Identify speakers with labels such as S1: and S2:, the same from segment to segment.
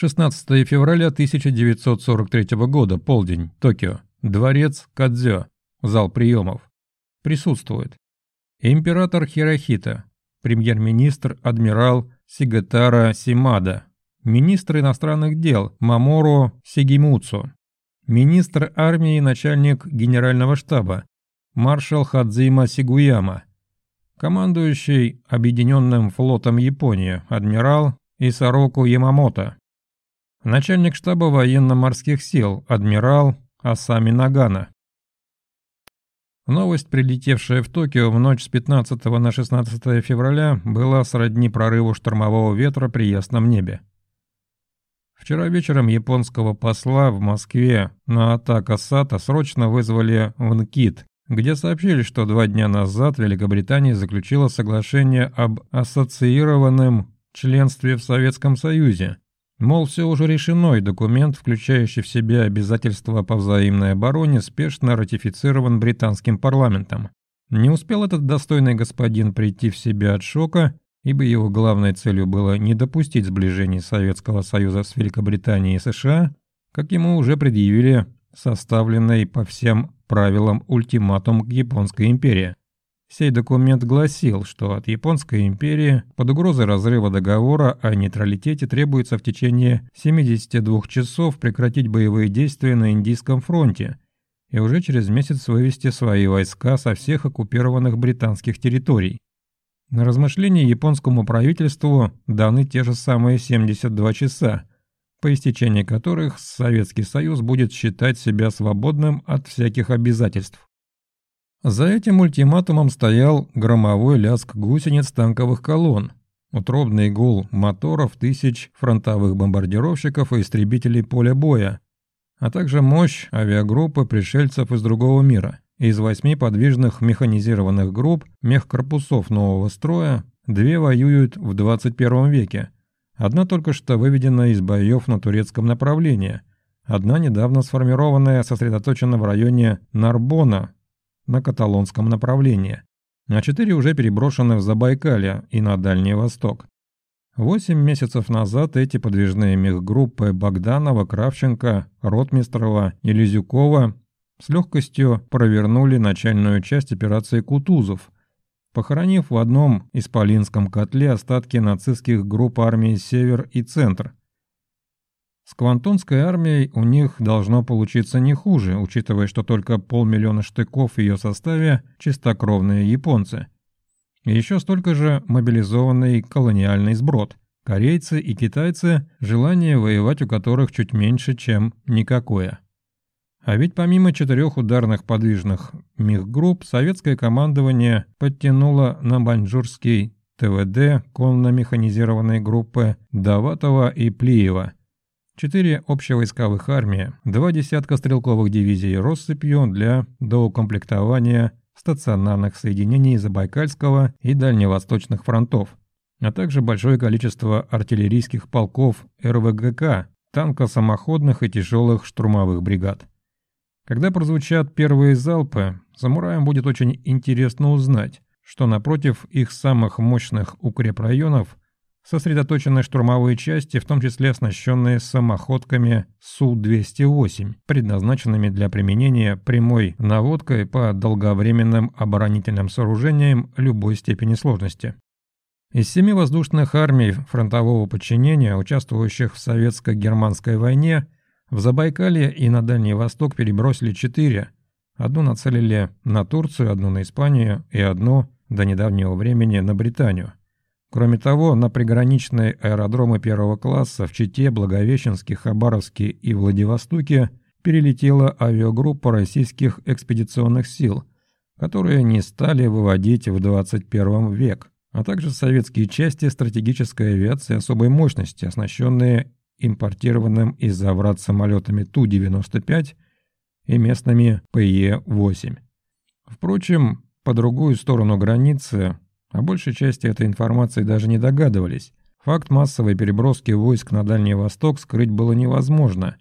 S1: 16 февраля 1943 года, полдень, Токио. Дворец Кадзё. Зал приемов. Присутствует. Император Хирохита. Премьер-министр адмирал Сигатара Симада. Министр иностранных дел Маморо Сигимуцу. Министр армии и начальник генерального штаба маршал Хадзима Сигуяма. Командующий Объединенным флотом Японии адмирал Исароку Ямамото. Начальник штаба военно-морских сил, адмирал Асами Нагана. Новость, прилетевшая в Токио в ночь с 15 на 16 февраля, была сродни прорыву штормового ветра при ясном небе. Вчера вечером японского посла в Москве на Атака Сата срочно вызвали в НКИТ, где сообщили, что два дня назад Великобритания заключила соглашение об ассоциированном членстве в Советском Союзе, Мол, все уже решено, и документ, включающий в себя обязательства по взаимной обороне, спешно ратифицирован британским парламентом. Не успел этот достойный господин прийти в себя от шока, ибо его главной целью было не допустить сближения Советского Союза с Великобританией и США, как ему уже предъявили составленный по всем правилам ультиматум к Японской империи. Сей документ гласил, что от Японской империи под угрозой разрыва договора о нейтралитете требуется в течение 72 часов прекратить боевые действия на Индийском фронте и уже через месяц вывести свои войска со всех оккупированных британских территорий. На размышление японскому правительству даны те же самые 72 часа, по истечении которых Советский Союз будет считать себя свободным от всяких обязательств. За этим ультиматумом стоял громовой лязг гусениц танковых колонн, утробный гул моторов тысяч фронтовых бомбардировщиков и истребителей поля боя, а также мощь авиагруппы пришельцев из другого мира. Из восьми подвижных механизированных групп мехкорпусов нового строя две воюют в 21 веке. Одна только что выведена из боев на турецком направлении, одна недавно сформированная сосредоточена в районе Нарбона на каталонском направлении, а четыре уже переброшены в Забайкалье и на Дальний Восток. Восемь месяцев назад эти подвижные мехгруппы Богданова, Кравченко, Ротмистрова и Лизюкова с легкостью провернули начальную часть операции «Кутузов», похоронив в одном исполинском котле остатки нацистских групп армии «Север» и «Центр», с Квантунской армией у них должно получиться не хуже, учитывая, что только полмиллиона штыков в ее составе – чистокровные японцы. И еще столько же мобилизованный колониальный сброд – корейцы и китайцы, желание воевать у которых чуть меньше, чем никакое. А ведь помимо четырех ударных подвижных мехгрупп, советское командование подтянуло на Банджурский ТВД конно-механизированные группы Даватова и Плиева – четыре общевойсковых армии, два десятка стрелковых дивизий россыпью для доукомплектования стационарных соединений Забайкальского и Дальневосточных фронтов, а также большое количество артиллерийских полков РВГК, танкосамоходных и тяжелых штурмовых бригад. Когда прозвучат первые залпы, самураям будет очень интересно узнать, что напротив их самых мощных укрепрайонов сосредоточены штурмовые части, в том числе оснащенные самоходками Су-208, предназначенными для применения прямой наводкой по долговременным оборонительным сооружениям любой степени сложности. Из семи воздушных армий фронтового подчинения, участвующих в советско-германской войне, в Забайкалье и на Дальний Восток перебросили четыре. Одну нацелили на Турцию, одну на Испанию и одну, до недавнего времени, на Британию. Кроме того, на приграничные аэродромы первого класса в Чите, Благовещенске, Хабаровске и Владивостоке перелетела авиагруппа российских экспедиционных сил, которые не стали выводить в 21 век, а также советские части стратегической авиации особой мощности, оснащенные импортированным из-за врат самолетами Ту-95 и местными ПЕ-8. Впрочем, по другую сторону границы о большей части этой информации даже не догадывались. Факт массовой переброски войск на Дальний Восток скрыть было невозможно.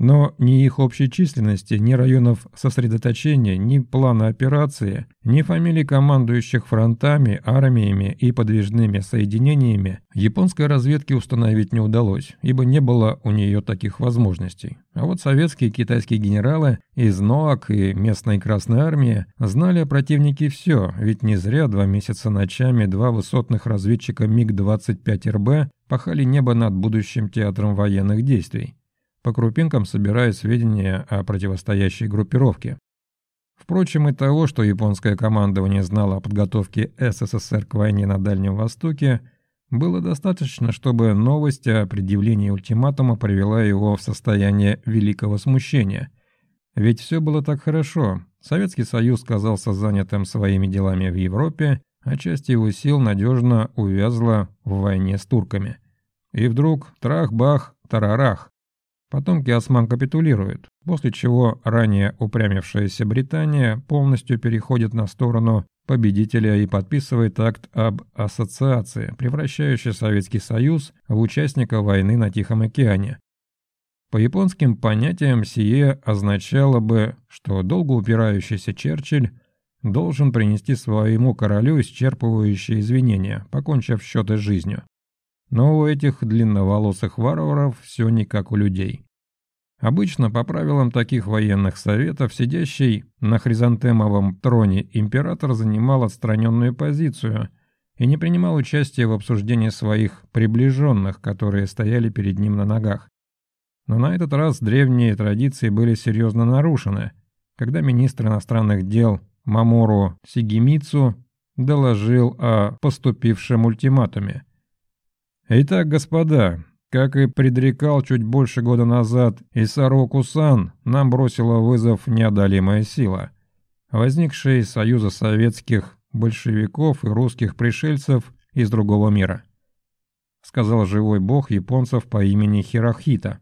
S1: Но ни их общей численности, ни районов сосредоточения, ни плана операции, ни фамилий командующих фронтами, армиями и подвижными соединениями японской разведке установить не удалось, ибо не было у нее таких возможностей. А вот советские и китайские генералы из НОАК и местной Красной Армии знали о противнике все, ведь не зря два месяца ночами два высотных разведчика МиГ-25РБ пахали небо над будущим театром военных действий по крупинкам собирая сведения о противостоящей группировке. Впрочем, и того, что японское командование знало о подготовке СССР к войне на Дальнем Востоке, было достаточно, чтобы новость о предъявлении ультиматума привела его в состояние великого смущения. Ведь все было так хорошо. Советский Союз казался занятым своими делами в Европе, а часть его сил надежно увязла в войне с турками. И вдруг трах-бах, тарарах. Потомки осман капитулируют, после чего ранее упрямившаяся Британия полностью переходит на сторону победителя и подписывает акт об ассоциации, превращающий Советский Союз в участника войны на Тихом океане. По японским понятиям сие означало бы, что долго упирающийся Черчилль должен принести своему королю исчерпывающие извинения, покончив счеты с жизнью. Но у этих длинноволосых варваров все не как у людей. Обычно, по правилам таких военных советов, сидящий на хризантемовом троне император занимал отстраненную позицию и не принимал участия в обсуждении своих приближенных, которые стояли перед ним на ногах. Но на этот раз древние традиции были серьезно нарушены, когда министр иностранных дел Мамору Сигимицу доложил о поступившем ультиматуме – Итак, господа, как и предрекал чуть больше года назад Исаро Кусан, нам бросила вызов неодолимая сила, возникшая из союза советских большевиков и русских пришельцев из другого мира, сказал живой бог японцев по имени Хирохита.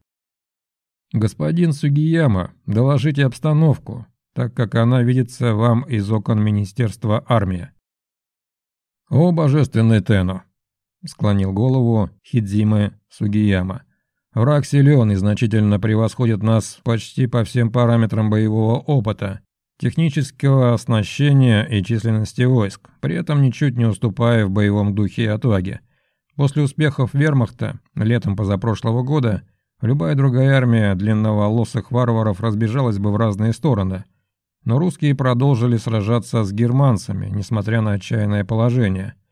S1: «Господин Сугияма, доложите обстановку, так как она видится вам из окон Министерства армии». «О, божественный Тено, — склонил голову Хидзиме Сугияма. «Враг силен и значительно превосходит нас почти по всем параметрам боевого опыта, технического оснащения и численности войск, при этом ничуть не уступая в боевом духе и отваге. После успехов вермахта летом позапрошлого года любая другая армия длинноволосых варваров разбежалась бы в разные стороны. Но русские продолжили сражаться с германцами, несмотря на отчаянное положение –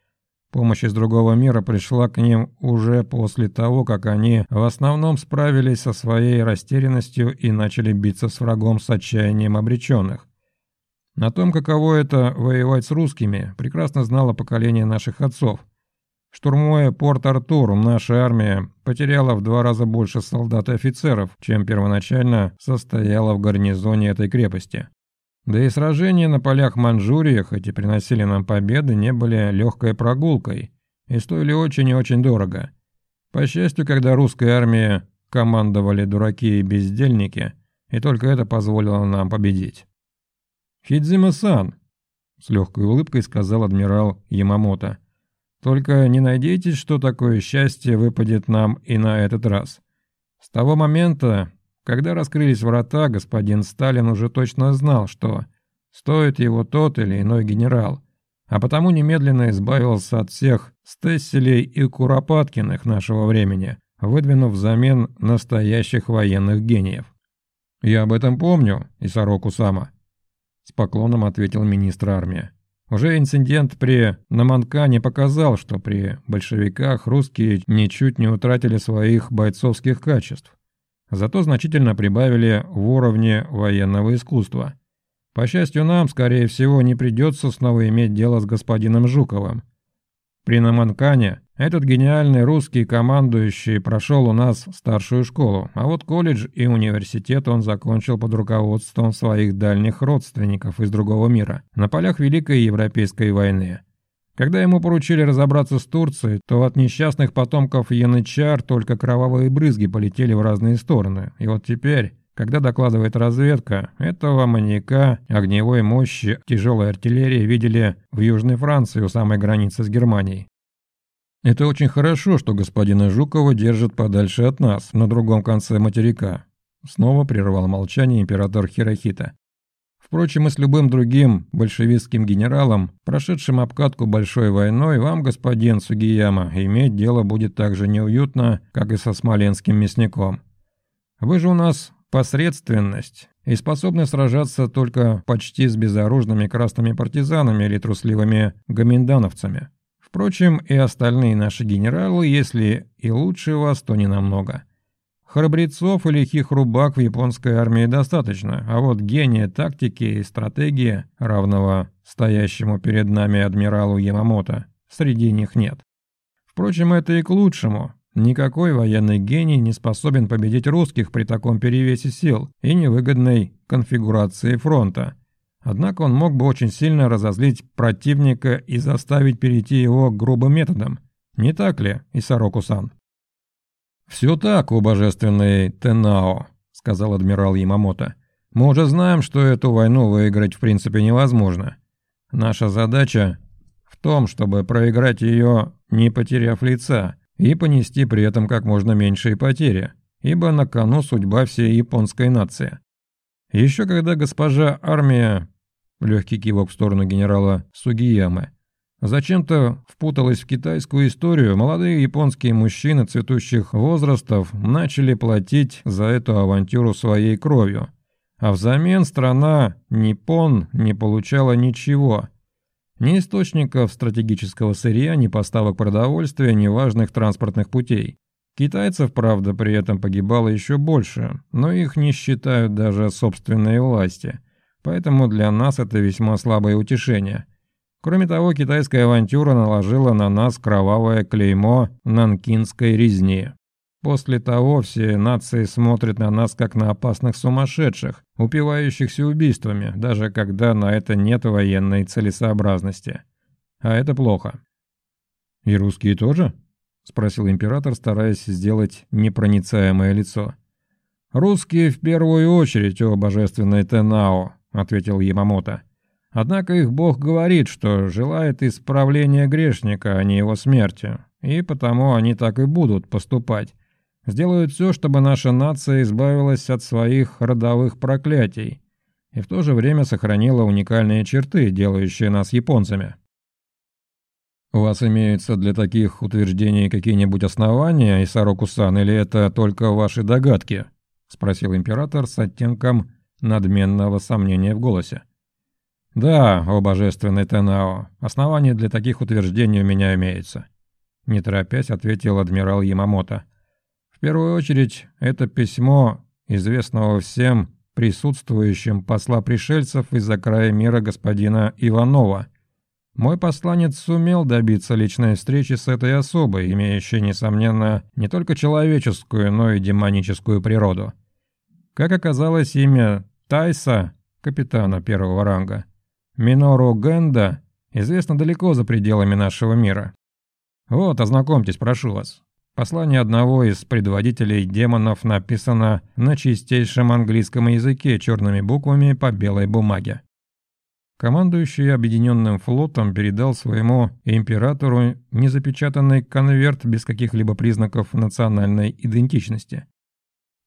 S1: Помощь из другого мира пришла к ним уже после того, как они в основном справились со своей растерянностью и начали биться с врагом с отчаянием обреченных. На том, каково это воевать с русскими, прекрасно знало поколение наших отцов. Штурмуя Порт-Артур, наша армия потеряла в два раза больше солдат и офицеров, чем первоначально состояла в гарнизоне этой крепости. Да и сражения на полях Манчжурии, хоть и приносили нам победы, не были легкой прогулкой и стоили очень и очень дорого. По счастью, когда русская армия командовали дураки и бездельники, и только это позволило нам победить. «Хидзима-сан», — с легкой улыбкой сказал адмирал Ямамото, — «только не надейтесь, что такое счастье выпадет нам и на этот раз. С того момента, когда раскрылись врата, господин Сталин уже точно знал, что стоит его тот или иной генерал, а потому немедленно избавился от всех Стесселей и Куропаткиных нашего времени, выдвинув взамен настоящих военных гениев. «Я об этом помню, Исароку Сама», — с поклоном ответил министр армии. Уже инцидент при Наманкане показал, что при большевиках русские ничуть не утратили своих бойцовских качеств зато значительно прибавили в уровне военного искусства. По счастью, нам, скорее всего, не придется снова иметь дело с господином Жуковым. При Наманкане этот гениальный русский командующий прошел у нас старшую школу, а вот колледж и университет он закончил под руководством своих дальних родственников из другого мира на полях Великой Европейской войны. Когда ему поручили разобраться с Турцией, то от несчастных потомков янычар только кровавые брызги полетели в разные стороны. И вот теперь, когда докладывает разведка, этого маньяка огневой мощи тяжелой артиллерии видели в Южной Франции у самой границы с Германией. Это очень хорошо, что господина Жукова держат подальше от нас, на другом конце материка, снова прервал молчание император Хирохита. Впрочем, и с любым другим большевистским генералом, прошедшим обкатку большой войной, вам, господин Сугияма, иметь дело будет так же неуютно, как и со смоленским мясником. Вы же у нас посредственность и способны сражаться только почти с безоружными красными партизанами или трусливыми гоминдановцами. Впрочем, и остальные наши генералы, если и лучше вас, то не намного. Храбрецов и лихих в японской армии достаточно, а вот гения тактики и стратегии, равного стоящему перед нами адмиралу Ямамото, среди них нет. Впрочем, это и к лучшему. Никакой военный гений не способен победить русских при таком перевесе сил и невыгодной конфигурации фронта. Однако он мог бы очень сильно разозлить противника и заставить перейти его грубым методом. Не так ли, Исароку-сан? «Все так, о божественный Тенао», — сказал адмирал Ямамото. «Мы уже знаем, что эту войну выиграть в принципе невозможно. Наша задача в том, чтобы проиграть ее, не потеряв лица, и понести при этом как можно меньшие потери, ибо на кону судьба всей японской нации. Еще когда госпожа армия, легкий кивок в сторону генерала Сугиямы, Зачем-то впуталась в китайскую историю, молодые японские мужчины цветущих возрастов начали платить за эту авантюру своей кровью. А взамен страна Ниппон не получала ничего. Ни источников стратегического сырья, ни поставок продовольствия, ни важных транспортных путей. Китайцев, правда, при этом погибало еще больше, но их не считают даже собственные власти. Поэтому для нас это весьма слабое утешение – Кроме того, китайская авантюра наложила на нас кровавое клеймо нанкинской резни. После того все нации смотрят на нас как на опасных сумасшедших, упивающихся убийствами, даже когда на это нет военной целесообразности. А это плохо. «И русские тоже?» — спросил император, стараясь сделать непроницаемое лицо. «Русские в первую очередь, о божественный Тенао», — ответил Ямамото. Однако их Бог говорит, что желает исправления грешника, а не его смерти, и потому они так и будут поступать. Сделают все, чтобы наша нация избавилась от своих родовых проклятий и в то же время сохранила уникальные черты, делающие нас японцами. «У вас имеются для таких утверждений какие-нибудь основания, Исароку-сан, или это только ваши догадки?» — спросил император с оттенком надменного сомнения в голосе. «Да, о божественный Тенао, основания для таких утверждений у меня имеются», — не торопясь ответил адмирал Ямамото. «В первую очередь, это письмо известного всем присутствующим посла пришельцев из-за края мира господина Иванова. Мой посланец сумел добиться личной встречи с этой особой, имеющей, несомненно, не только человеческую, но и демоническую природу. Как оказалось, имя Тайса, капитана первого ранга, Минору Генда известно далеко за пределами нашего мира. Вот, ознакомьтесь, прошу вас. Послание одного из предводителей демонов написано на чистейшем английском языке черными буквами по белой бумаге. Командующий Объединенным флотом передал своему императору незапечатанный конверт без каких-либо признаков национальной идентичности.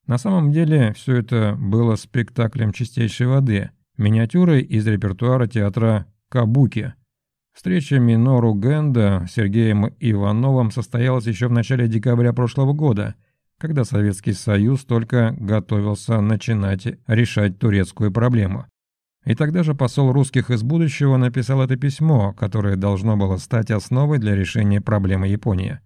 S1: На самом деле все это было спектаклем чистейшей воды – миниатюрой из репертуара театра «Кабуки». Встреча Минору Генда с Сергеем Ивановым состоялась еще в начале декабря прошлого года, когда Советский Союз только готовился начинать решать турецкую проблему. И тогда же посол русских из будущего написал это письмо, которое должно было стать основой для решения проблемы Японии.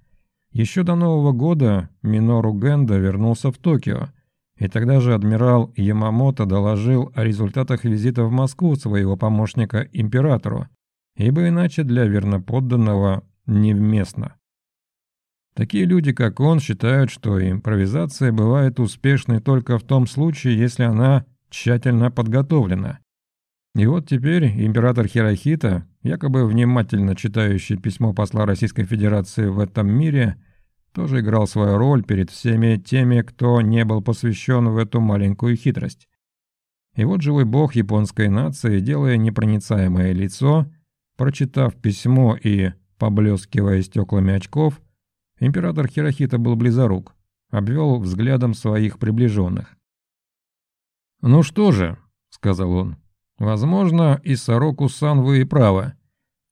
S1: Еще до Нового года Минору Генда вернулся в Токио, и тогда же адмирал Ямамото доложил о результатах визита в Москву своего помощника императору, ибо иначе для верноподданного невместно. Такие люди, как он, считают, что импровизация бывает успешной только в том случае, если она тщательно подготовлена. И вот теперь император Хирохита, якобы внимательно читающий письмо посла Российской Федерации в этом мире, тоже играл свою роль перед всеми теми, кто не был посвящен в эту маленькую хитрость. И вот живой бог японской нации, делая непроницаемое лицо, прочитав письмо и поблескивая стеклами очков, император Хирохита был близорук, обвел взглядом своих приближенных. «Ну что же», — сказал он, — «возможно, и Сороку-сан вы и правы.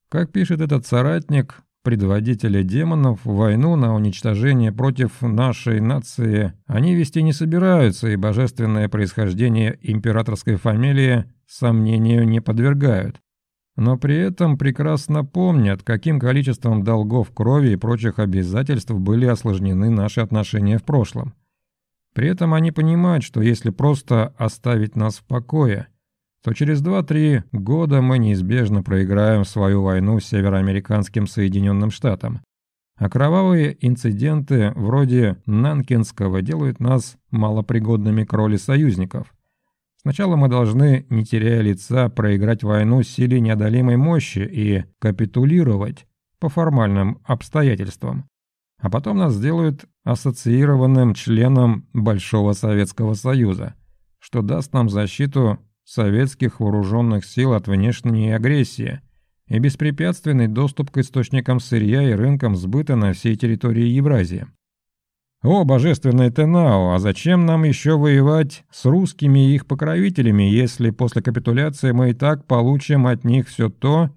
S1: Как пишет этот соратник, предводителя демонов, войну на уничтожение против нашей нации они вести не собираются, и божественное происхождение императорской фамилии сомнению не подвергают. Но при этом прекрасно помнят, каким количеством долгов крови и прочих обязательств были осложнены наши отношения в прошлом. При этом они понимают, что если просто оставить нас в покое, то через 2-3 года мы неизбежно проиграем свою войну североамериканским Соединенным Штатом. А кровавые инциденты вроде Нанкинского делают нас малопригодными к роли союзников. Сначала мы должны, не теряя лица, проиграть войну с силой неодолимой мощи и капитулировать по формальным обстоятельствам а потом нас сделают ассоциированным членом Большого Советского Союза, что даст нам защиту советских вооруженных сил от внешней агрессии и беспрепятственный доступ к источникам сырья и рынкам сбыта на всей территории Евразии. О, божественный Тенао, а зачем нам еще воевать с русскими и их покровителями, если после капитуляции мы и так получим от них все то,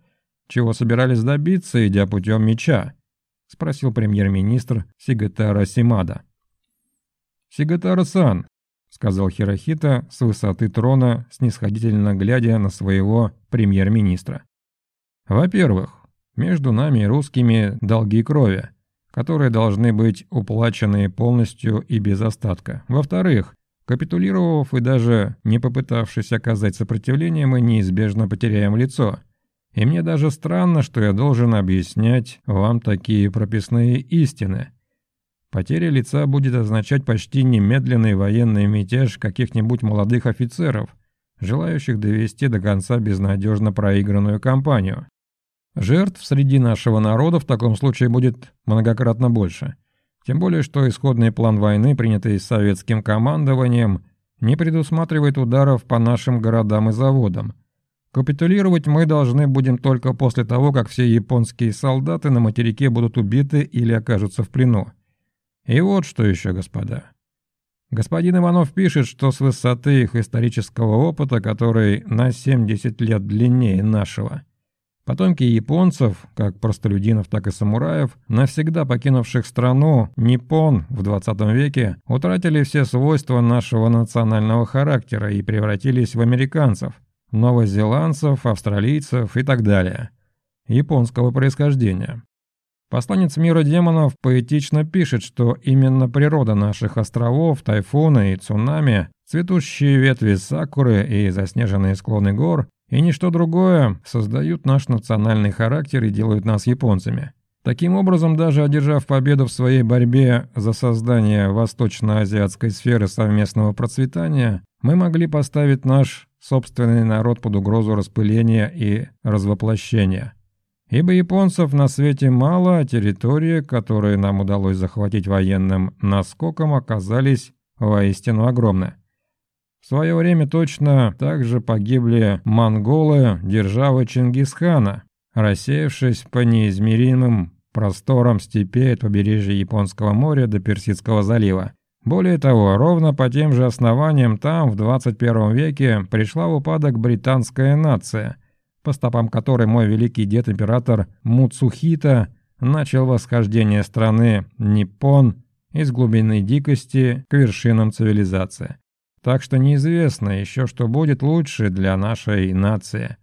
S1: чего собирались добиться, идя путем меча? — спросил премьер-министр Сигатара Симада. «Сигатара-сан», — сказал Хирохита с высоты трона, снисходительно глядя на своего премьер-министра. «Во-первых, между нами русскими долги крови, которые должны быть уплачены полностью и без остатка. Во-вторых, капитулировав и даже не попытавшись оказать сопротивление, мы неизбежно потеряем лицо». И мне даже странно, что я должен объяснять вам такие прописные истины. Потеря лица будет означать почти немедленный военный мятеж каких-нибудь молодых офицеров, желающих довести до конца безнадежно проигранную кампанию. Жертв среди нашего народа в таком случае будет многократно больше. Тем более, что исходный план войны, принятый советским командованием, не предусматривает ударов по нашим городам и заводам – Капитулировать мы должны будем только после того, как все японские солдаты на материке будут убиты или окажутся в плену. И вот что еще, господа. Господин Иванов пишет, что с высоты их исторического опыта, который на 70 лет длиннее нашего, потомки японцев, как простолюдинов, так и самураев, навсегда покинувших страну Ниппон в 20 веке, утратили все свойства нашего национального характера и превратились в американцев, новозеландцев, австралийцев и так далее, японского происхождения. Посланец мира демонов поэтично пишет, что именно природа наших островов, тайфуны и цунами, цветущие ветви сакуры и заснеженные склоны гор и ничто другое создают наш национальный характер и делают нас японцами. Таким образом, даже одержав победу в своей борьбе за создание восточно-азиатской сферы совместного процветания, мы могли поставить наш собственный народ под угрозу распыления и развоплощения. Ибо японцев на свете мало, а территории, которые нам удалось захватить военным наскоком, оказались воистину огромны. В свое время точно так же погибли монголы державы Чингисхана, рассеявшись по неизмеримым просторам степей от побережья Японского моря до Персидского залива. Более того, ровно по тем же основаниям там в 21 веке пришла в упадок британская нация, по стопам которой мой великий дед-император Муцухита начал восхождение страны Ниппон из глубины дикости к вершинам цивилизации. Так что неизвестно еще, что будет лучше для нашей нации.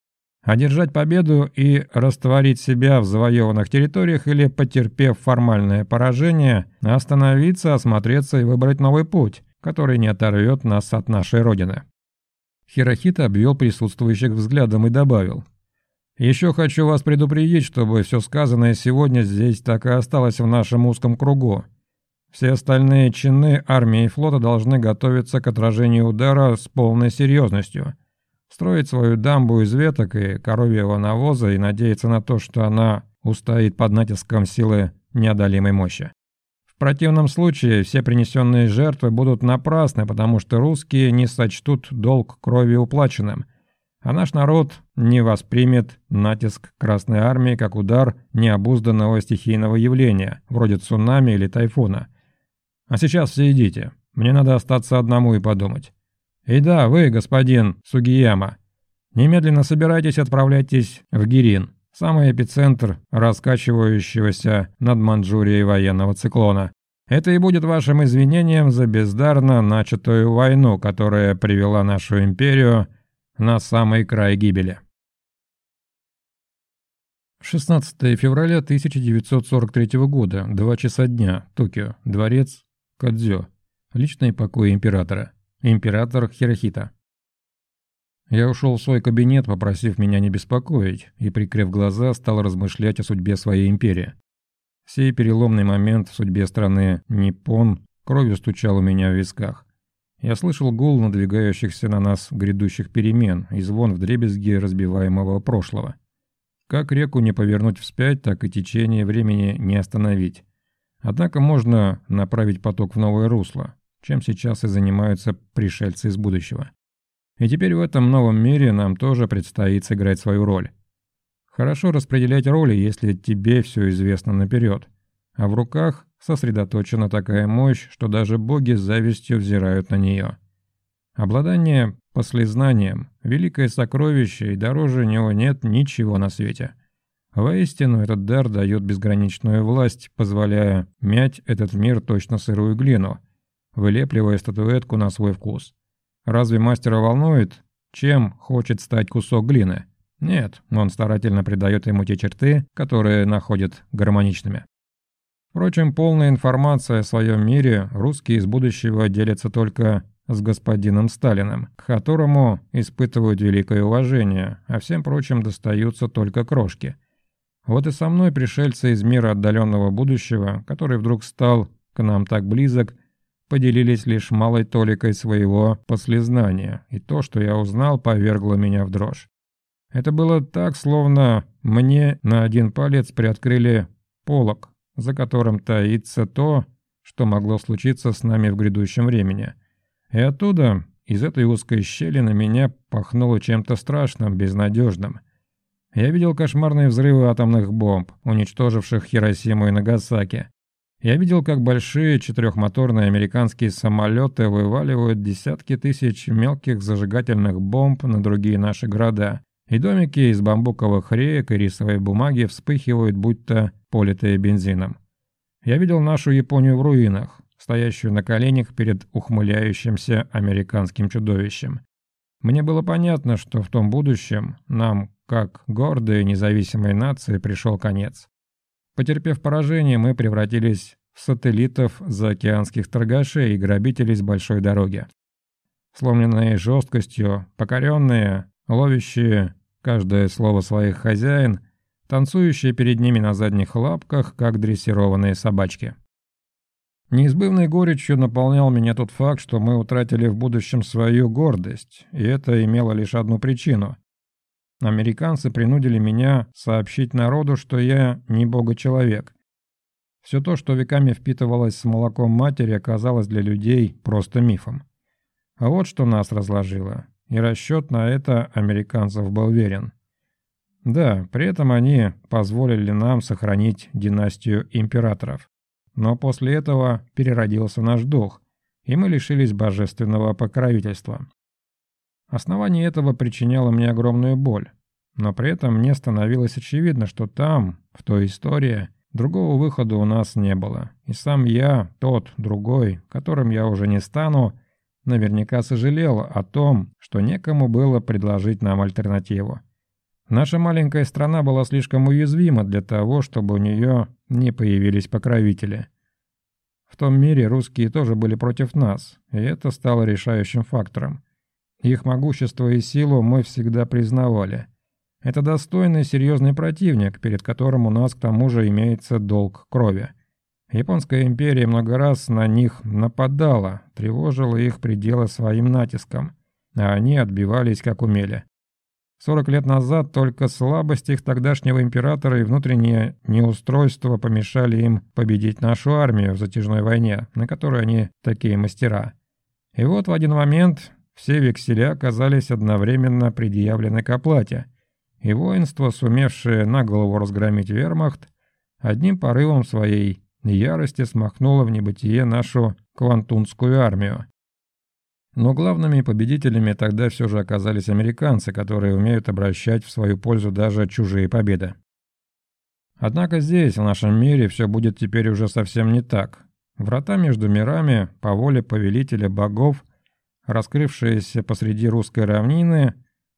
S1: Одержать победу и растворить себя в завоеванных территориях или, потерпев формальное поражение, остановиться, осмотреться и выбрать новый путь, который не оторвет нас от нашей Родины. Хирохита обвел присутствующих взглядом и добавил. «Еще хочу вас предупредить, чтобы все сказанное сегодня здесь так и осталось в нашем узком кругу. Все остальные чины армии и флота должны готовиться к отражению удара с полной серьезностью» строить свою дамбу из веток и коровьего навоза и надеяться на то, что она устоит под натиском силы неодолимой мощи. В противном случае все принесенные жертвы будут напрасны, потому что русские не сочтут долг крови уплаченным, а наш народ не воспримет натиск Красной Армии как удар необузданного стихийного явления, вроде цунами или тайфуна. А сейчас все идите, мне надо остаться одному и подумать. И да, вы, господин Сугияма, немедленно собирайтесь отправляйтесь в Гирин, самый эпицентр раскачивающегося над Манчжурией военного циклона. Это и будет вашим извинением за бездарно начатую войну, которая привела нашу империю на самый край гибели. 16 февраля 1943 года, 2 часа дня, Токио, дворец Кадзё, личный покой императора, император Хирохита. Я ушел в свой кабинет, попросив меня не беспокоить, и, прикрыв глаза, стал размышлять о судьбе своей империи. Сей переломный момент в судьбе страны Ниппон кровью стучал у меня в висках. Я слышал гул надвигающихся на нас грядущих перемен и звон вдребезги разбиваемого прошлого. Как реку не повернуть вспять, так и течение времени не остановить. Однако можно направить поток в новое русло, чем сейчас и занимаются пришельцы из будущего. И теперь в этом новом мире нам тоже предстоит сыграть свою роль. Хорошо распределять роли, если тебе все известно наперед. А в руках сосредоточена такая мощь, что даже боги с завистью взирают на нее. Обладание послезнанием – великое сокровище, и дороже него нет ничего на свете. Воистину, этот дар дает безграничную власть, позволяя мять этот мир точно сырую глину, вылепливая статуэтку на свой вкус. Разве мастера волнует, чем хочет стать кусок глины? Нет, он старательно придает ему те черты, которые находит гармоничными. Впрочем, полная информация о своем мире русские из будущего делятся только с господином Сталиным, к которому испытывают великое уважение, а всем прочим достаются только крошки. Вот и со мной пришельцы из мира отдаленного будущего, который вдруг стал к нам так близок, поделились лишь малой толикой своего послезнания, и то, что я узнал, повергло меня в дрожь. Это было так, словно мне на один палец приоткрыли полог, за которым таится то, что могло случиться с нами в грядущем времени. И оттуда, из этой узкой щели, на меня пахнуло чем-то страшным, безнадежным. Я видел кошмарные взрывы атомных бомб, уничтоживших Хиросиму и Нагасаки. Я видел, как большие четырехмоторные американские самолеты вываливают десятки тысяч мелких зажигательных бомб на другие наши города, и домики из бамбуковых реек и рисовой бумаги вспыхивают, будто политые бензином. Я видел нашу Японию в руинах, стоящую на коленях перед ухмыляющимся американским чудовищем. Мне было понятно, что в том будущем нам, как гордой независимой нации, пришел конец. Потерпев поражение, мы превратились в сателлитов заокеанских торгашей и грабителей с большой дороги. Сломленные жесткостью, покоренные, ловящие каждое слово своих хозяин, танцующие перед ними на задних лапках, как дрессированные собачки. Неизбывной горечью наполнял меня тот факт, что мы утратили в будущем свою гордость, и это имело лишь одну причину. Американцы принудили меня сообщить народу, что я не бога-человек. Все то, что веками впитывалось с молоком матери, оказалось для людей просто мифом. А вот что нас разложило, и расчет на это американцев был верен. Да, при этом они позволили нам сохранить династию императоров. Но после этого переродился наш дух, и мы лишились божественного покровительства. Основание этого причиняло мне огромную боль. Но при этом мне становилось очевидно, что там, в той истории, другого выхода у нас не было. И сам я, тот, другой, которым я уже не стану, наверняка сожалел о том, что некому было предложить нам альтернативу. Наша маленькая страна была слишком уязвима для того, чтобы у нее не появились покровители. В том мире русские тоже были против нас, и это стало решающим фактором. Их могущество и силу мы всегда признавали. Это достойный серьезный противник, перед которым у нас к тому же имеется долг крови. Японская империя много раз на них нападала, тревожила их пределы своим натиском, а они отбивались как умели. 40 лет назад только слабость их тогдашнего императора и внутреннее неустройство помешали им победить нашу армию в затяжной войне, на которой они такие мастера. И вот в один момент все векселя оказались одновременно предъявлены к оплате, и воинство, сумевшее на голову разгромить вермахт, одним порывом своей ярости смахнуло в небытие нашу Квантунскую армию. Но главными победителями тогда все же оказались американцы, которые умеют обращать в свою пользу даже чужие победы. Однако здесь, в нашем мире, все будет теперь уже совсем не так. Врата между мирами, по воле повелителя богов, раскрывшиеся посреди русской равнины,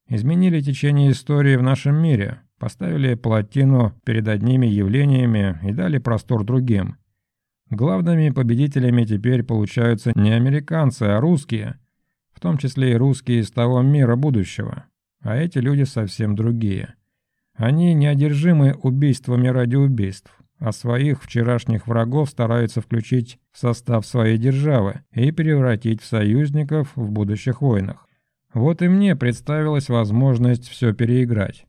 S1: изменили течение истории в нашем мире, поставили плотину перед одними явлениями и дали простор другим. Главными победителями теперь получаются не американцы, а русские, в том числе и русские из того мира будущего. А эти люди совсем другие. Они неодержимы убийствами ради убийств, а своих вчерашних врагов стараются включить в состав своей державы и превратить в союзников в будущих войнах. Вот и мне представилась возможность все переиграть.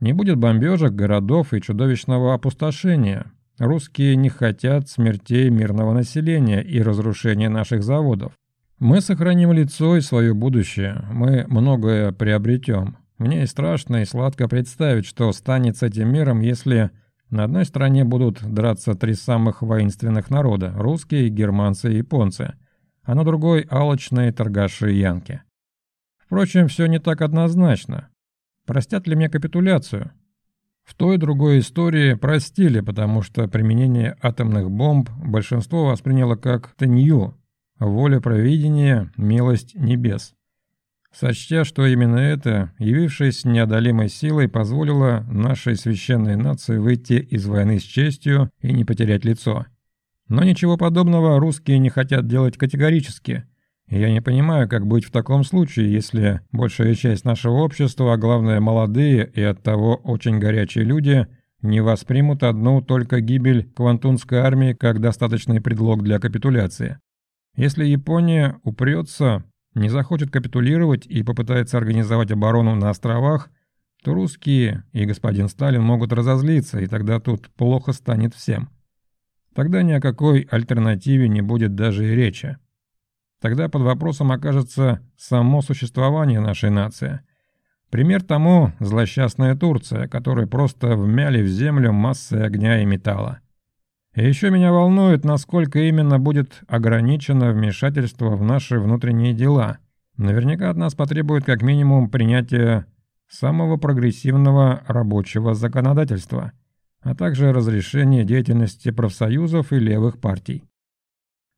S1: Не будет бомбежек городов и чудовищного опустошения. Русские не хотят смертей мирного населения и разрушения наших заводов. Мы сохраним лицо и свое будущее, мы многое приобретем. Мне и страшно, и сладко представить, что станет с этим миром, если на одной стороне будут драться три самых воинственных народа – русские, германцы и японцы, а на другой – алчные торгаши и янки. Впрочем, все не так однозначно. Простят ли мне капитуляцию? В той и другой истории простили, потому что применение атомных бомб большинство восприняло как «тенью» – воля провидения, милость небес сочтя, что именно это, явившись неодолимой силой, позволило нашей священной нации выйти из войны с честью и не потерять лицо. Но ничего подобного русские не хотят делать категорически. Я не понимаю, как быть в таком случае, если большая часть нашего общества, а главное молодые и оттого очень горячие люди, не воспримут одну только гибель Квантунской армии как достаточный предлог для капитуляции. Если Япония упрется, не захочет капитулировать и попытается организовать оборону на островах, то русские и господин Сталин могут разозлиться, и тогда тут плохо станет всем. Тогда ни о какой альтернативе не будет даже и речи. Тогда под вопросом окажется само существование нашей нации. Пример тому – злосчастная Турция, которой просто вмяли в землю массы огня и металла. И еще меня волнует, насколько именно будет ограничено вмешательство в наши внутренние дела. Наверняка от нас потребует как минимум принятия самого прогрессивного рабочего законодательства, а также разрешение деятельности профсоюзов и левых партий.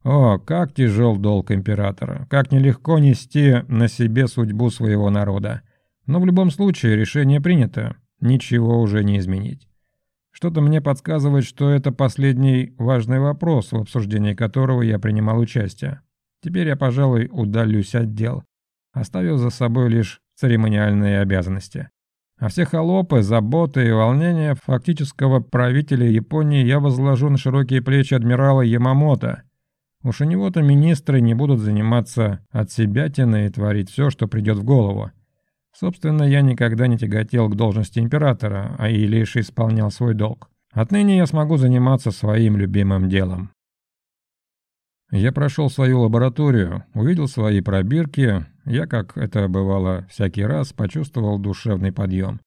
S1: О, как тяжел долг императора, как нелегко нести на себе судьбу своего народа. Но в любом случае решение принято, ничего уже не изменить. Что-то мне подсказывает, что это последний важный вопрос, в обсуждении которого я принимал участие. Теперь я, пожалуй, удалюсь от дел, оставив за собой лишь церемониальные обязанности. А все холопы, заботы и волнения фактического правителя Японии я возложу на широкие плечи адмирала Ямамото. Уж у него-то министры не будут заниматься от себя и творить все, что придет в голову. Собственно, я никогда не тяготел к должности императора, а и лишь исполнял свой долг. Отныне я смогу заниматься своим любимым делом. Я прошел свою лабораторию, увидел свои пробирки, я, как это бывало всякий раз, почувствовал душевный подъем.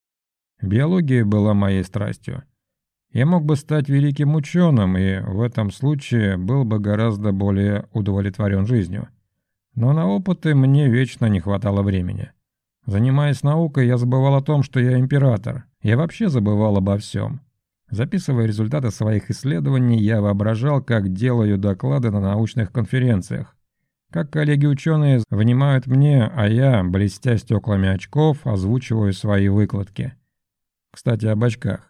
S1: Биология была моей страстью. Я мог бы стать великим ученым, и в этом случае был бы гораздо более удовлетворен жизнью. Но на опыты мне вечно не хватало времени. Занимаясь наукой, я забывал о том, что я император. Я вообще забывал обо всем. Записывая результаты своих исследований, я воображал, как делаю доклады на научных конференциях. Как коллеги-ученые внимают мне, а я, блестя стеклами очков, озвучиваю свои выкладки. Кстати, об очках.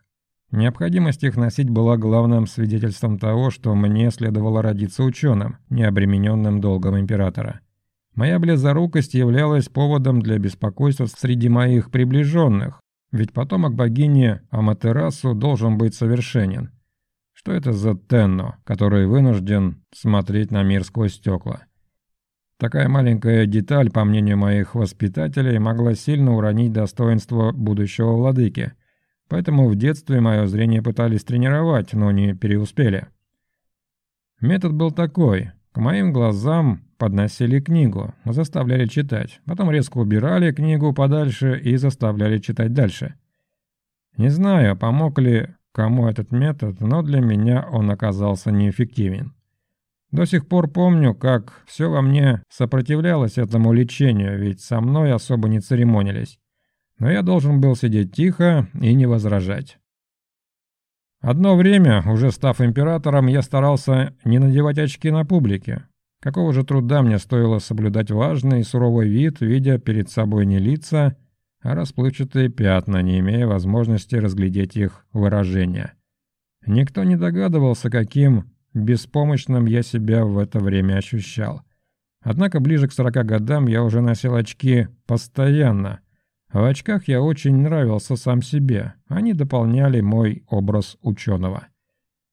S1: Необходимость их носить была главным свидетельством того, что мне следовало родиться ученым, не обремененным долгом императора. Моя близорукость являлась поводом для беспокойства среди моих приближенных, ведь потомок богини Аматерасу должен быть совершенен. Что это за Тенно, который вынужден смотреть на мир сквозь стекла? Такая маленькая деталь, по мнению моих воспитателей, могла сильно уронить достоинство будущего владыки. Поэтому в детстве мое зрение пытались тренировать, но не переуспели. Метод был такой. К моим глазам подносили книгу, заставляли читать, потом резко убирали книгу подальше и заставляли читать дальше. Не знаю, помог ли кому этот метод, но для меня он оказался неэффективен. До сих пор помню, как все во мне сопротивлялось этому лечению, ведь со мной особо не церемонились. Но я должен был сидеть тихо и не возражать. Одно время, уже став императором, я старался не надевать очки на публике. Какого же труда мне стоило соблюдать важный и суровый вид, видя перед собой не лица, а расплывчатые пятна, не имея возможности разглядеть их выражения. Никто не догадывался, каким беспомощным я себя в это время ощущал. Однако ближе к сорока годам я уже носил очки постоянно. В очках я очень нравился сам себе, они дополняли мой образ ученого.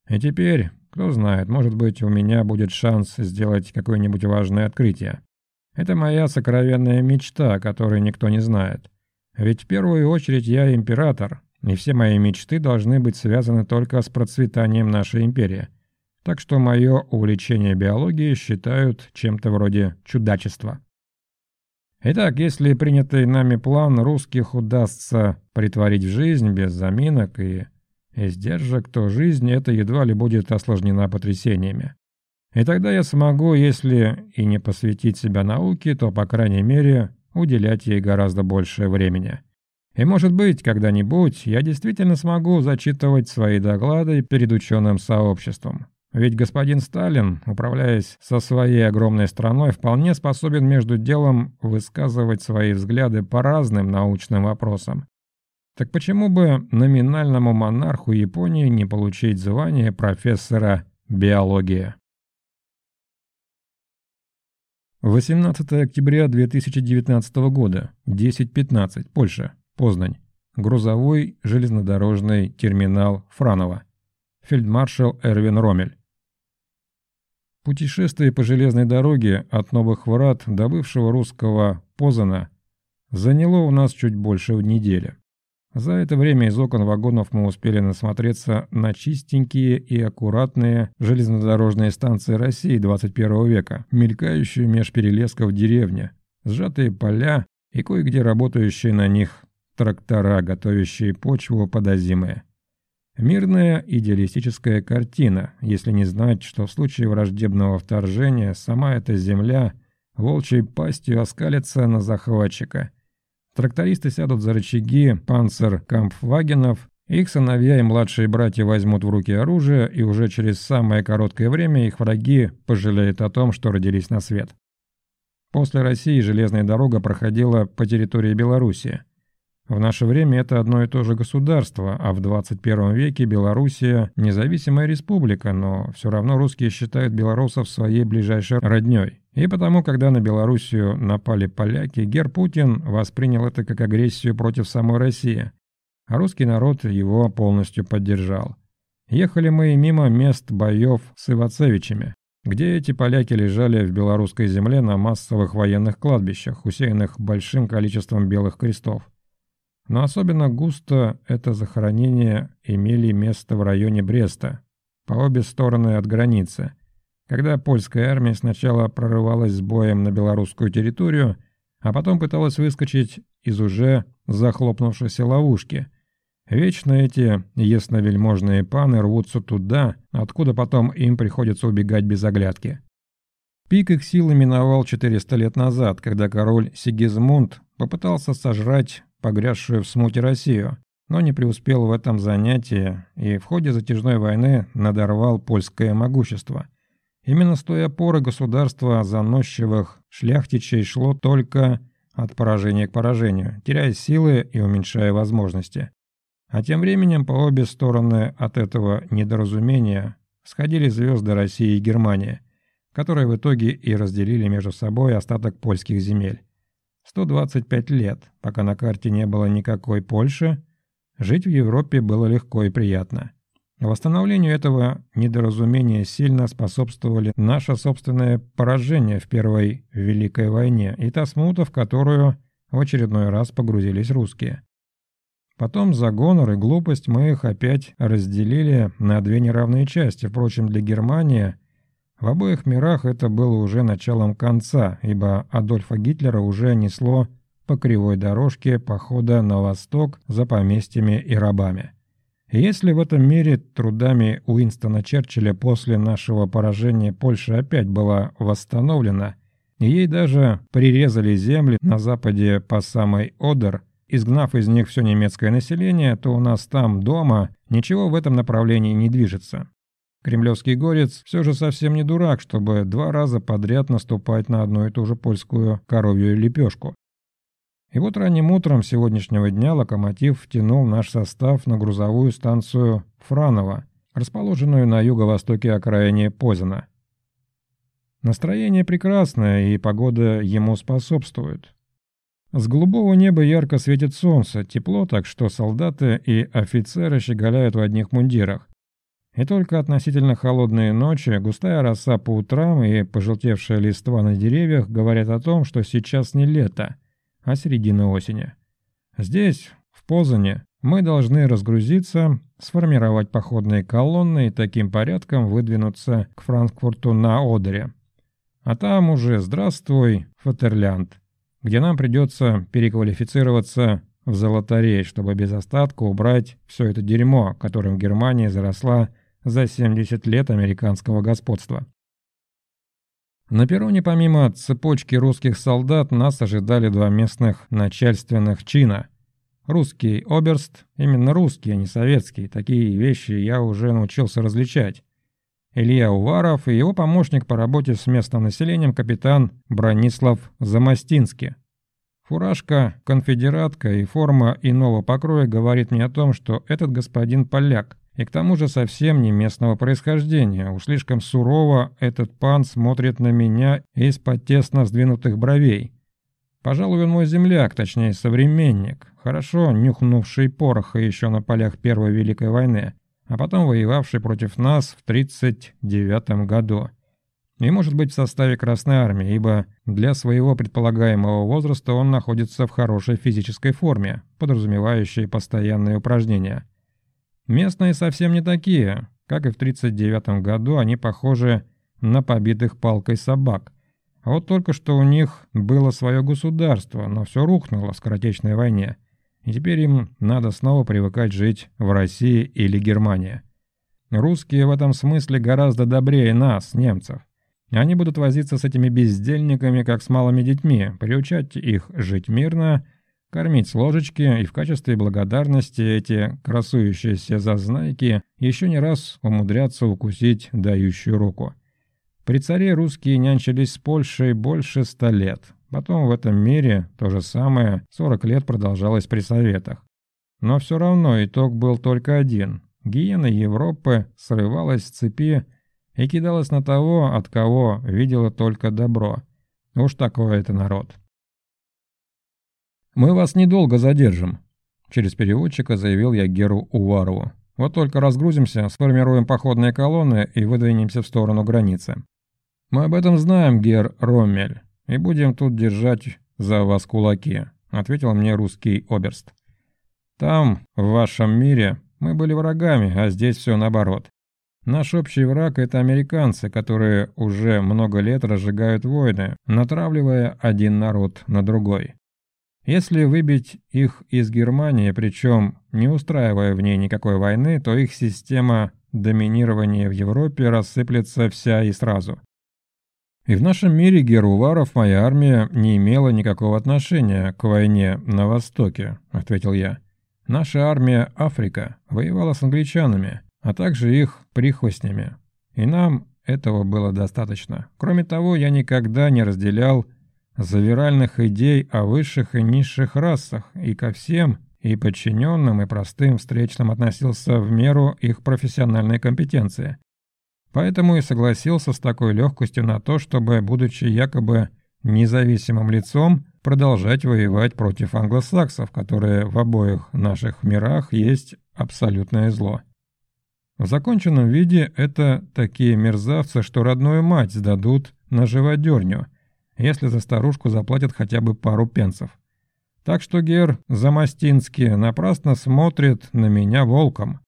S1: И теперь, кто знает, может быть, у меня будет шанс сделать какое-нибудь важное открытие. Это моя сокровенная мечта, о которой никто не знает. Ведь в первую очередь я император, и все мои мечты должны быть связаны только с процветанием нашей империи. Так что мое увлечение биологией считают чем-то вроде чудачества. Итак, если принятый нами план русских удастся притворить в жизнь без заминок и издержек, то жизнь эта едва ли будет осложнена потрясениями. И тогда я смогу, если и не посвятить себя науке, то, по крайней мере, уделять ей гораздо больше времени. И, может быть, когда-нибудь я действительно смогу зачитывать свои доклады перед ученым сообществом. Ведь господин Сталин, управляясь со своей огромной страной, вполне способен между делом высказывать свои взгляды по разным научным вопросам. Так почему бы номинальному монарху Японии не получить звание профессора биологии? 18 октября 2019 года, 10.15, Польша, Познань. Грузовой железнодорожный терминал Франова. Фельдмаршал Эрвин Ромель. Путешествие по железной дороге от Новых Врат до бывшего русского Позана заняло у нас чуть больше недели. За это время из окон вагонов мы успели насмотреться на чистенькие и аккуратные железнодорожные станции России 21 века, мелькающие меж перелесков деревни, сжатые поля и кое-где работающие на них трактора, готовящие почву под озимые. Мирная идеалистическая картина, если не знать, что в случае враждебного вторжения сама эта земля волчьей пастью оскалится на захватчика – Трактористы сядут за рычаги панцер-кампфвагенов, их сыновья и младшие братья возьмут в руки оружие, и уже через самое короткое время их враги пожалеют о том, что родились на свет. После России железная дорога проходила по территории Белоруссии. В наше время это одно и то же государство, а в 21 веке Белоруссия – независимая республика, но все равно русские считают белорусов своей ближайшей роднёй. И потому, когда на Белоруссию напали поляки, Гер Путин воспринял это как агрессию против самой России, а русский народ его полностью поддержал. Ехали мы мимо мест боев с Ивацевичами, где эти поляки лежали в белорусской земле на массовых военных кладбищах, усеянных большим количеством белых крестов. Но особенно густо это захоронение имели место в районе Бреста, по обе стороны от границы, когда польская армия сначала прорывалась с боем на белорусскую территорию, а потом пыталась выскочить из уже захлопнувшейся ловушки. Вечно эти ясновельможные паны рвутся туда, откуда потом им приходится убегать без оглядки. Пик их силы миновал 400 лет назад, когда король Сигизмунд попытался сожрать погрязшую в смуте Россию, но не преуспел в этом занятии и в ходе затяжной войны надорвал польское могущество. Именно с той опоры государства заносчивых шляхтичей шло только от поражения к поражению, теряя силы и уменьшая возможности. А тем временем по обе стороны от этого недоразумения сходили звезды России и Германии, которые в итоге и разделили между собой остаток польских земель. 125 лет, пока на карте не было никакой Польши, жить в Европе было легко и приятно. Восстановлению этого недоразумения сильно способствовали наше собственное поражение в Первой Великой войне и та смута, в которую в очередной раз погрузились русские. Потом за гонор и глупость мы их опять разделили на две неравные части. Впрочем, для Германии в обоих мирах это было уже началом конца, ибо Адольфа Гитлера уже несло по кривой дорожке похода на восток за поместьями и рабами. Если в этом мире трудами Уинстона Черчилля после нашего поражения Польша опять была восстановлена, ей даже прирезали земли на западе по самой Одер, изгнав из них все немецкое население, то у нас там, дома, ничего в этом направлении не движется. Кремлевский горец все же совсем не дурак, чтобы два раза подряд наступать на одну и ту же польскую коровью лепешку. И вот ранним утром сегодняшнего дня локомотив втянул наш состав на грузовую станцию Франово, расположенную на юго-востоке окраине Позина. Настроение прекрасное, и погода ему способствует. С голубого неба ярко светит солнце, тепло так, что солдаты и офицеры щеголяют в одних мундирах. И только относительно холодные ночи, густая роса по утрам и пожелтевшая листва на деревьях говорят о том, что сейчас не лето – а середина осени. Здесь, в Позане, мы должны разгрузиться, сформировать походные колонны и таким порядком выдвинуться к Франкфурту на Одере. А там уже здравствуй, Фатерлянд, где нам придется переквалифицироваться в золотарей, чтобы без остатка убрать все это дерьмо, которым Германия заросла за 70 лет американского господства. На перроне помимо цепочки русских солдат нас ожидали два местных начальственных чина. Русский оберст, именно русский, а не советский, такие вещи я уже научился различать. Илья Уваров и его помощник по работе с местным населением капитан Бронислав Замостинский. Фуражка, конфедератка и форма иного покроя говорит мне о том, что этот господин поляк, и к тому же совсем не местного происхождения. Уж слишком сурово этот пан смотрит на меня из-под тесно сдвинутых бровей. Пожалуй, он мой земляк, точнее современник, хорошо нюхнувший пороха еще на полях Первой Великой войны, а потом воевавший против нас в 1939 году. И может быть в составе Красной Армии, ибо для своего предполагаемого возраста он находится в хорошей физической форме, подразумевающей постоянные упражнения – Местные совсем не такие. Как и в 39 году, они похожи на побитых палкой собак. А вот только что у них было свое государство, но все рухнуло в скоротечной войне. И теперь им надо снова привыкать жить в России или Германии. Русские в этом смысле гораздо добрее нас, немцев. Они будут возиться с этими бездельниками, как с малыми детьми, приучать их жить мирно кормить с ложечки, и в качестве благодарности эти красующиеся зазнайки еще не раз умудрятся укусить дающую руку. При царе русские нянчились с Польшей больше ста лет. Потом в этом мире то же самое 40 лет продолжалось при советах. Но все равно итог был только один. Гиена Европы срывалась с цепи и кидалась на того, от кого видела только добро. Уж такой это народ. «Мы вас недолго задержим», — через переводчика заявил я Геру Уварову. «Вот только разгрузимся, сформируем походные колонны и выдвинемся в сторону границы. Мы об этом знаем, Гер Роммель, и будем тут держать за вас кулаки», — ответил мне русский оберст. «Там, в вашем мире, мы были врагами, а здесь все наоборот. Наш общий враг – это американцы, которые уже много лет разжигают войны, натравливая один народ на другой. Если выбить их из Германии, причем не устраивая в ней никакой войны, то их система доминирования в Европе рассыплется вся и сразу. И в нашем мире Геруваров моя армия не имела никакого отношения к войне на Востоке, ответил я. Наша армия Африка воевала с англичанами, а также их прихвостнями. И нам этого было достаточно. Кроме того, я никогда не разделял завиральных идей о высших и низших расах, и ко всем, и подчиненным, и простым встречным относился в меру их профессиональной компетенции. Поэтому и согласился с такой легкостью на то, чтобы, будучи якобы независимым лицом, продолжать воевать против англосаксов, которые в обоих наших мирах есть абсолютное зло. В законченном виде это такие мерзавцы, что родную мать сдадут на живодерню – если за старушку заплатят хотя бы пару пенсов. Так что Гер Замостинский напрасно смотрит на меня волком.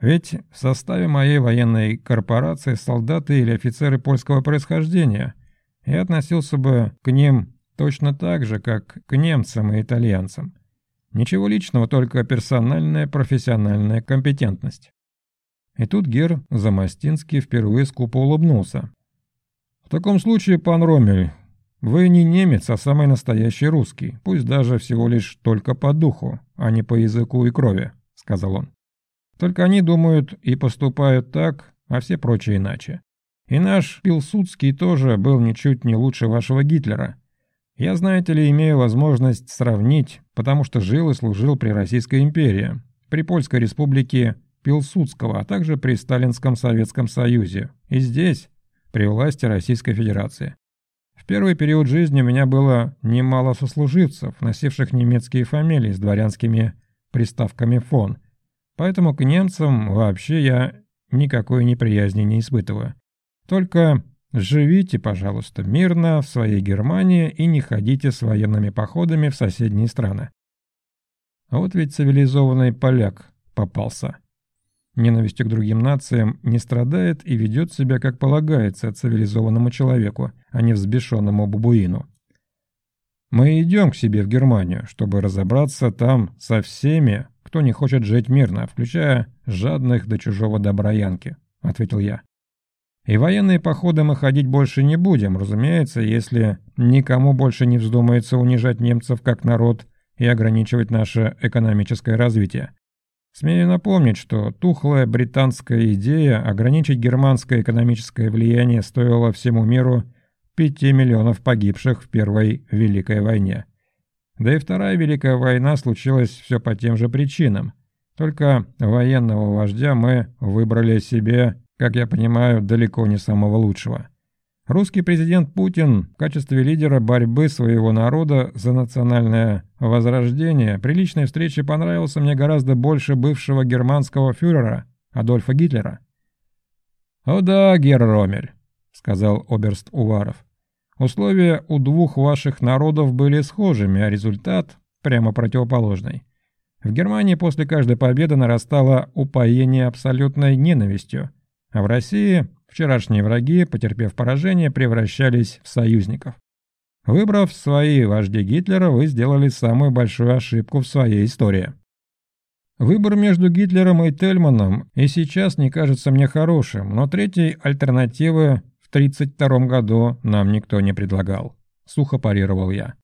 S1: Ведь в составе моей военной корпорации солдаты или офицеры польского происхождения, я относился бы к ним точно так же, как к немцам и итальянцам. Ничего личного, только персональная профессиональная компетентность. И тут Гер Замостинский впервые скупо улыбнулся. «В таком случае, пан Ромель, вы не немец, а самый настоящий русский, пусть даже всего лишь только по духу, а не по языку и крови», — сказал он. «Только они думают и поступают так, а все прочие иначе. И наш Пилсудский тоже был ничуть не лучше вашего Гитлера. Я, знаете ли, имею возможность сравнить, потому что жил и служил при Российской империи, при Польской республике Пилсудского, а также при Сталинском Советском Союзе, и здесь, при власти Российской Федерации. Первый период жизни у меня было немало сослуживцев, носивших немецкие фамилии с дворянскими приставками «фон», поэтому к немцам вообще я никакой неприязни не испытываю. Только Живите, пожалуйста, мирно в своей Германии и не ходите с военными походами в соседние страны. А вот ведь цивилизованный поляк попался. Ненавистью к другим нациям не страдает и ведет себя как полагается цивилизованному человеку, а не взбешенному бабуину. Мы идем к себе в Германию, чтобы разобраться там со всеми, кто не хочет жить мирно, включая жадных до чужого добра янки, ответил я. И военные походы мы ходить больше не будем, разумеется, если никому больше не вздумается унижать немцев как народ и ограничивать наше экономическое развитие. Смею напомнить, что тухлая британская идея ограничить германское экономическое влияние стоила всему миру 5 миллионов погибших в Первой Великой войне. Да и Вторая Великая война случилась все по тем же причинам. Только военного вождя мы выбрали себе как я понимаю, далеко не самого лучшего. Русский президент Путин в качестве лидера борьбы своего народа за национальное возрождение при личной встрече понравился мне гораздо больше бывшего германского фюрера Адольфа Гитлера. «О да, Герр Ромель», — сказал оберст Уваров. «Условия у двух ваших народов были схожими, а результат прямо противоположный. В Германии после каждой победы нарастало упоение абсолютной ненавистью, а в России вчерашние враги, потерпев поражение, превращались в союзников. Выбрав свои вожди Гитлера, вы сделали самую большую ошибку в своей истории. Выбор между Гитлером и Тельманом и сейчас не кажется мне хорошим, но третьей альтернативы в 1932 году нам никто не предлагал. Сухо парировал я.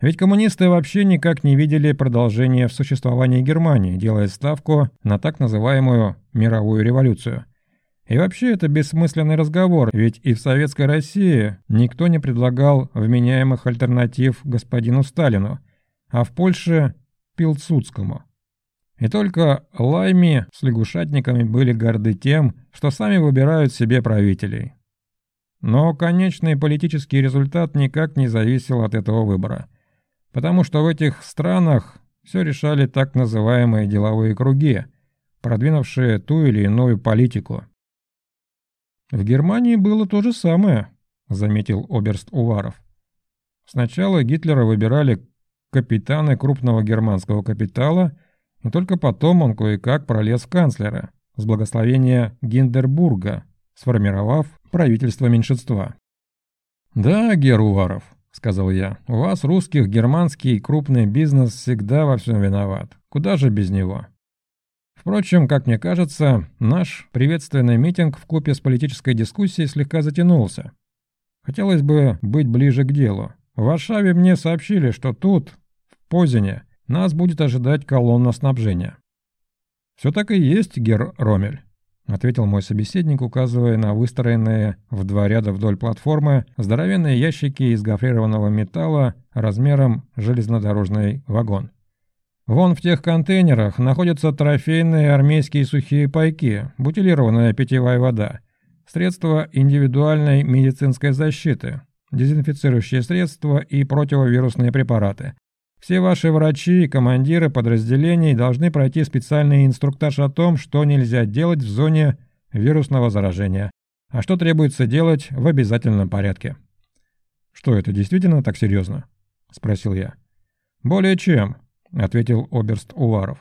S1: Ведь коммунисты вообще никак не видели продолжения в существовании Германии, делая ставку на так называемую «мировую революцию». И вообще это бессмысленный разговор, ведь и в Советской России никто не предлагал вменяемых альтернатив господину Сталину, а в Польше – Пилсудскому. И только Лайми с лягушатниками были горды тем, что сами выбирают себе правителей. Но конечный политический результат никак не зависел от этого выбора, потому что в этих странах все решали так называемые деловые круги, продвинувшие ту или иную политику. «В Германии было то же самое», — заметил оберст Уваров. «Сначала Гитлера выбирали капитаны крупного германского капитала, и только потом он кое-как пролез в канцлера, с благословения Гиндербурга, сформировав правительство меньшинства». «Да, Гер Уваров», — сказал я, — «у вас, русских, германский крупный бизнес всегда во всем виноват. Куда же без него?» Впрочем, как мне кажется, наш приветственный митинг в купе с политической дискуссией слегка затянулся. Хотелось бы быть ближе к делу. В Варшаве мне сообщили, что тут, в Позине, нас будет ожидать колонна снабжения. «Все так и есть, Гер Ромель», — ответил мой собеседник, указывая на выстроенные в два ряда вдоль платформы здоровенные ящики из гофрированного металла размером железнодорожный вагон. Вон в тех контейнерах находятся трофейные армейские сухие пайки, бутилированная питьевая вода, средства индивидуальной медицинской защиты, дезинфицирующие средства и противовирусные препараты. Все ваши врачи и командиры подразделений должны пройти специальный инструктаж о том, что нельзя делать в зоне вирусного заражения, а что требуется делать в обязательном порядке. «Что, это действительно так серьезно?» – спросил я. «Более чем. — ответил оберст Уваров.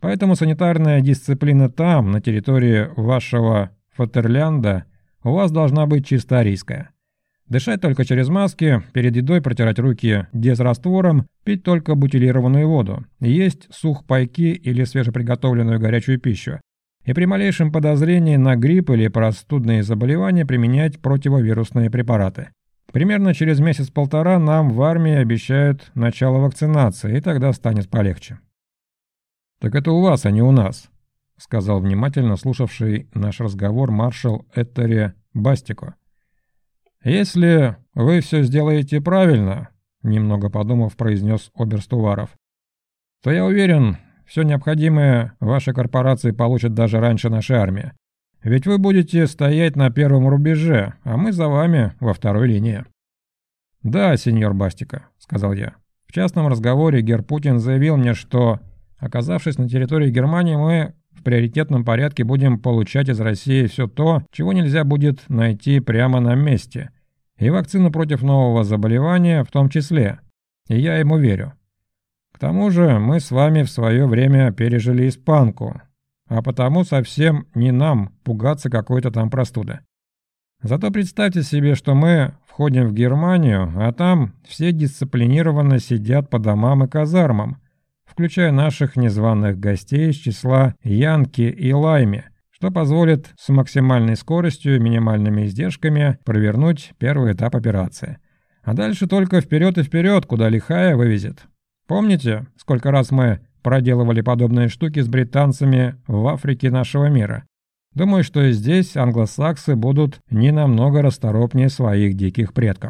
S1: «Поэтому санитарная дисциплина там, на территории вашего Фатерлянда, у вас должна быть чисто арийская. Дышать только через маски, перед едой протирать руки дезраствором, пить только бутилированную воду, есть сухпайки или свежеприготовленную горячую пищу. И при малейшем подозрении на грипп или простудные заболевания применять противовирусные препараты. Примерно через месяц-полтора нам в армии обещают начало вакцинации, и тогда станет полегче. «Так это у вас, а не у нас», — сказал внимательно слушавший наш разговор маршал Этери Бастико. «Если вы все сделаете правильно», — немного подумав, произнес Оберстуваров, «то я уверен, все необходимое ваши корпорации получат даже раньше нашей армии. Ведь вы будете стоять на первом рубеже, а мы за вами во второй линии». «Да, сеньор Бастика», — сказал я. В частном разговоре Гер Путин заявил мне, что, оказавшись на территории Германии, мы в приоритетном порядке будем получать из России все то, чего нельзя будет найти прямо на месте. И вакцину против нового заболевания в том числе. И я ему верю. К тому же мы с вами в свое время пережили испанку, а потому совсем не нам пугаться какой-то там простуды. Зато представьте себе, что мы входим в Германию, а там все дисциплинированно сидят по домам и казармам, включая наших незваных гостей из числа Янки и Лайми, что позволит с максимальной скоростью и минимальными издержками провернуть первый этап операции. А дальше только вперед и вперед, куда лихая вывезет. Помните, сколько раз мы проделывали подобные штуки с британцами в Африке нашего мира? Думаю, что и здесь англосаксы будут не намного расторопнее своих диких предков.